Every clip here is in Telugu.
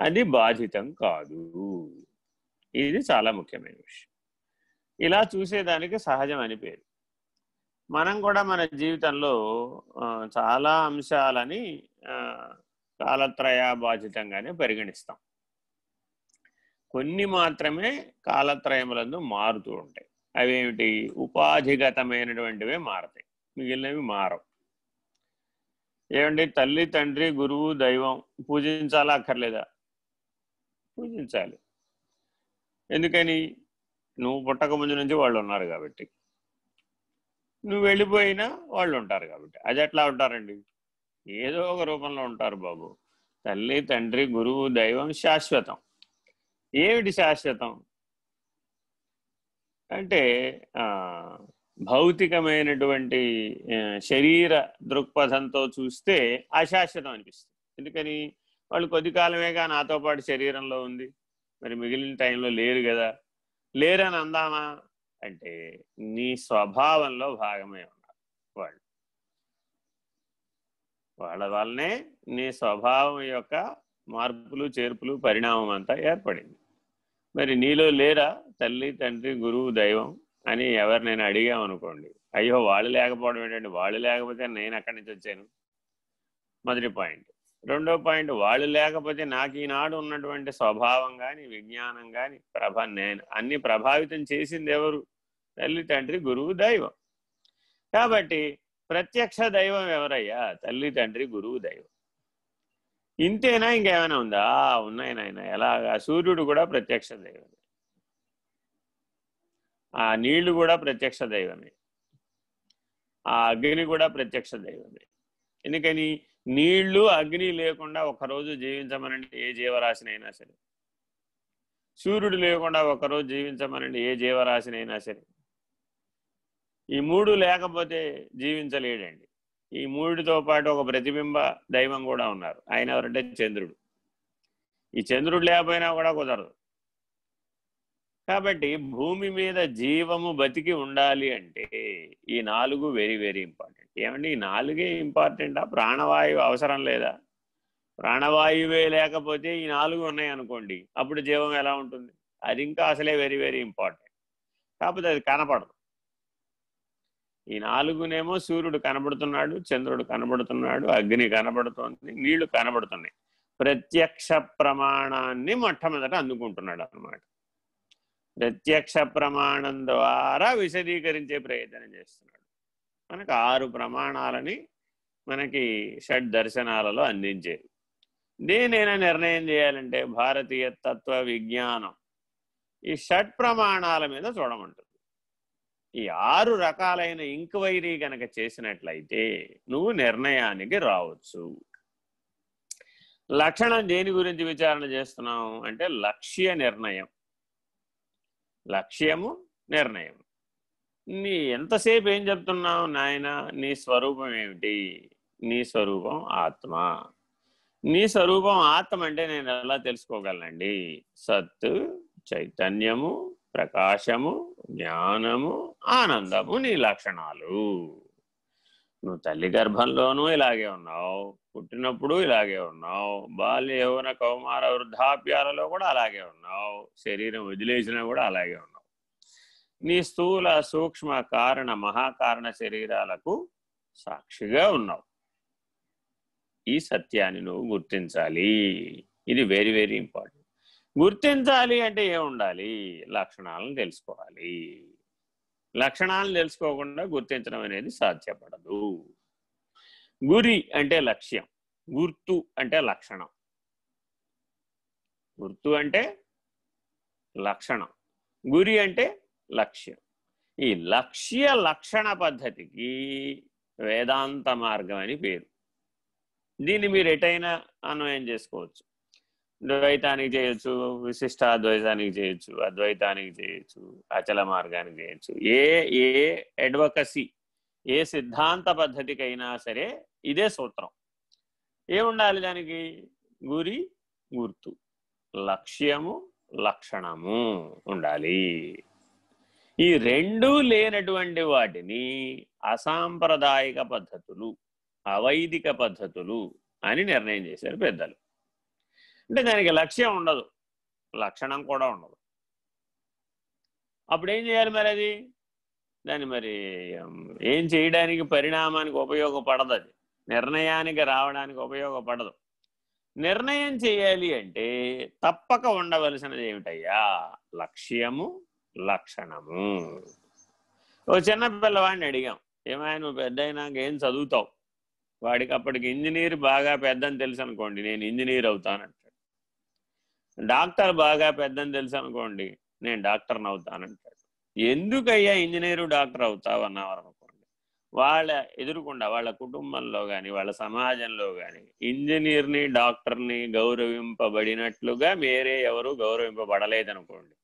అది బాధితం కాదు. ఇది చాలా ముఖ్యమైన విషయం. ఇలా చూసేదానికి సహజం అని పేరు. మనం కూడా మన జీవితంలో చాలా అంశాలని కాలత్రయ బాధితంగానే పరిగణిస్తాం. కొన్ని మాత్రమే కాలత్రయములందు మారుతూ ఉంటాయి. అవేమిటి? ఉపాధిగతమైనటువంటివే మారతాయి. మిగిలినవి మారవు. ఏమండి? తల్లి తండ్రి గురువు దైవం పూజించాలా అక్కర్లేదా? పూజించాలి. ఎందుకని? నువ్వు పుట్టక ముందు నుంచి వాళ్ళు ఉన్నారు కాబట్టి. నువ్వు వెళ్ళిపోయినా వాళ్ళు ఉంటారు కాబట్టి. అది ఎట్లా ఉంటారండి? ఏదో ఒక రూపంలో ఉంటారు బాబు. తల్లి తండ్రి గురువు దైవం శాశ్వతం. ఏమిటి శాశ్వతం? అంటే భౌతికమైనటువంటి శరీర దృక్పథంతో చూస్తే అశాశ్వతం అనిపిస్తుంది. ఎందుకని? వాళ్ళు కొద్ది కాలమేగా నాతో పాటు శరీరంలో ఉంది. మరి మిగిలిన టైంలో లేరు కదా. లేరని అందామా? అంటే నీ స్వభావంలో భాగమే ఉన్నారు వాళ్ళు. వాళ్ళ వల్లనే నీ స్వభావం యొక్క మార్పులు చేర్పులు పరిణామం అంతా ఏర్పడింది. మరి నీలో లేరా? తల్లి తండ్రి గురువు దైవం అని ఎవరు నేను అడిగామనుకోండి అయ్యో వాళ్ళు లేకపోవడం ఏంటంటే వాళ్ళు లేకపోతే నేను అక్కడి నుంచి వచ్చాను? మొదటి పాయింట్. రెండో పాయింట్ వాళ్ళు లేకపోతే నాకు ఈనాడు ఉన్నటువంటి స్వభావం కానీ విజ్ఞానం కానీ ప్రభ నేను అన్ని ప్రభావితం చేసింది ఎవరు? తల్లి తండ్రి గురువు దైవం. కాబట్టి ప్రత్యక్ష దైవం ఎవరయ్యా? తల్లి తండ్రి గురువు దైవం. ఇంతేనా? ఇంకేమైనా ఉందా? ఉన్నాయి నాయన. ఎలాగా? సూర్యుడు కూడా ప్రత్యక్ష దైవమే. ఆ నీళ్ళు కూడా ప్రత్యక్ష దైవమే. ఆ అగ్ని కూడా ప్రత్యక్ష దైవమే. ఎందుకని? నీళ్ళు అగ్ని లేకుండా ఒకరోజు జీవించమనండి ఏ జీవరాశినైనా సరే. సూర్యుడు లేకుండా ఒకరోజు జీవించమనండి ఏ జీవరాశినైనా సరే. ఈ మూడు లేకపోతే జీవించలేడండి. ఈ మూడితో పాటు ఒక ప్రతిబింబ దైవం కూడా ఉన్నారు. ఆయన ఎవరంటే చంద్రుడు. ఈ చంద్రుడు లేకపోయినా కూడా కుదరదు. కాబట్టి భూమి మీద జీవము బతికి ఉండాలి అంటే ఈ నాలుగు వెరీ వెరీ ఇంపార్టెంట్ ఏమండి? ఈ నాలుగే ఇంపార్టెంటా ప్రాణవాయువు అవసరం లేదా? ప్రాణవాయువే లేకపోతే ఈ నాలుగు ఉన్నాయి అనుకోండి అప్పుడు జీవం ఎలా ఉంటుంది? అది ఇంకా అసలే వెరీ వెరీ ఇంపార్టెంట్ కాకపోతే అది కనపడదు. ఈ నాలుగునేమో సూర్యుడు కనబడుతున్నాడు చంద్రుడు కనబడుతున్నాడు అగ్ని కనబడుతోంది నీళ్ళు కనబడుతున్నాయి. ప్రత్యక్ష ప్రమాణాన్ని మొట్టమొదట అందుకుంటున్నాడు అనమాట ప్రత్యక్ష ప్రమాణం ద్వారా విశదీకరించే ప్రయత్నం చేస్తున్నాడు. మనకు ఆరు ప్రమాణాలని మనకి షడ్ దర్శనాలలో అందించేది. దేనైనా నిర్ణయం చేయాలంటే భారతీయ తత్వ విజ్ఞానం ఈ షట్ ప్రమాణాల మీద చూడమంటుంది. ఈ ఆరు రకాలైన ఇంక్వైరీ కనుక చేసినట్లయితే నువ్వు నిర్ణయానికి రావచ్చు. లక్షణం దేని గురించి విచారణ చేస్తున్నావు? అంటే లక్ష్య నిర్ణయం. లక్ష్యము నిర్ణయం నీ ఎంతసేపు ఏం చెప్తున్నావు నాయన? నీ స్వరూపం ఏమిటి? నీ స్వరూపం ఆత్మ. నీ స్వరూపం ఆత్మ అంటే నేను ఎలా తెలుసుకోగలనండి? సత్ చైతన్యము ప్రకాశము జ్ఞానము ఆనందము నీ లక్షణాలు. నువ్వు తల్లి గర్భంలోనూ ఇలాగే ఉన్నావు పుట్టినప్పుడు ఇలాగే ఉన్నావు బాల్య యౌవన కౌమార వృద్ధాప్యాలలో కూడా అలాగే ఉన్నావు శరీరం వదిలేసినా కూడా అలాగే ఉన్నావు. నీ స్థూల సూక్ష్మ కారణ మహాకారణ శరీరాలకు సాక్షిగా ఉన్నావు. ఈ సత్యాన్ని నువ్వు గుర్తించాలి. ఇది వెరీ వెరీ ఇంపార్టెంట్ గుర్తించాలి అంటే ఏముండాలి? లక్షణాలను తెలుసుకోవాలి. లక్షణాలను తెలుసుకోకుండా గుర్తించడం అనేది సాధ్యపడదు. గురి అంటే లక్ష్యం గుర్తు అంటే లక్షణం. గుర్తు అంటే లక్షణం గురి అంటే లక్ష్యం. ఈ లక్ష్య లక్షణ పద్ధతికి వేదాంత మార్గం అని పేరు. దీన్ని మీరు ఎటైనా అన్వయం చేసుకోవచ్చు. ద్వైతానికి చేయొచ్చు విశిష్ట అద్వైతానికి చేయొచ్చు అద్వైతానికి చేయొచ్చు అచల మార్గానికి చేయొచ్చు. ఏ ఏ అడ్వకసీ ఏ సిద్ధాంత పద్ధతికైనా సరే ఇదే సూత్రం. ఏముండాలి దానికి? గురి గుర్తు. లక్ష్యము లక్షణము ఉండాలి. ఈ రెండూ లేనటువంటి వాటిని అసాంప్రదాయక పద్ధతులు అవైదిక పద్ధతులు అని నిర్ణయం చేశారు పెద్దలు. అంటే దానికి లక్ష్యం ఉండదు. లక్షణం కూడా ఉండదు. అప్పుడు ఏం చేయాలి మరి అది? దాన్ని మరి ఏం చేయడానికి పరిణామానికి ఉపయోగపడదు అది. నిర్ణయానికి రావడానికి ఉపయోగపడదు. నిర్ణయం చేయాలి అంటే తప్పక ఉండవలసినది ఏమిటయ్యా? లక్ష్యము లక్షణము. ఓ చిన్న పిల్లవాడిని అడిగాం. ఏమైనా నువ్వు పెద్ద అయినాక ఏం చదువుతావు? వాడికి అప్పటికి ఇంజనీర్ బాగా పెద్దని తెలుసు అనుకోండి నేను ఇంజనీర్ అవుతానంట డాక్టర్ బాగా పెద్దని తెలుసు అనుకోండి నేను డాక్టర్ని అవుతానంటాడు ఎందుకయ్యా ఇంజనీరు డాక్టర్ అవుతావు అన్నవారు అనుకోండి వాళ్ళ ఎదురుకుండా వాళ్ళ కుటుంబంలో కానీ వాళ్ళ సమాజంలో కానీ ఇంజనీర్ని డాక్టర్ని గౌరవింపబడినట్లుగా వేరే ఎవరు గౌరవింపబడలేదనుకోండి.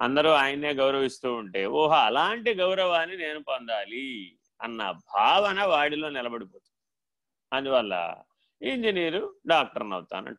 అందరూ ఆయన్నే గౌరవిస్తూ ఉంటే ఓహో అలాంటి గౌరవాన్ని నేను పొందాలి అన్న భావన వాడిలో నిలబడిపోతుంది. అందువల్ల ఇంజనీరు డాక్టర్ని అవుతానంట